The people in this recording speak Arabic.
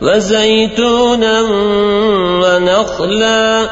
وزيتونا ونخلا.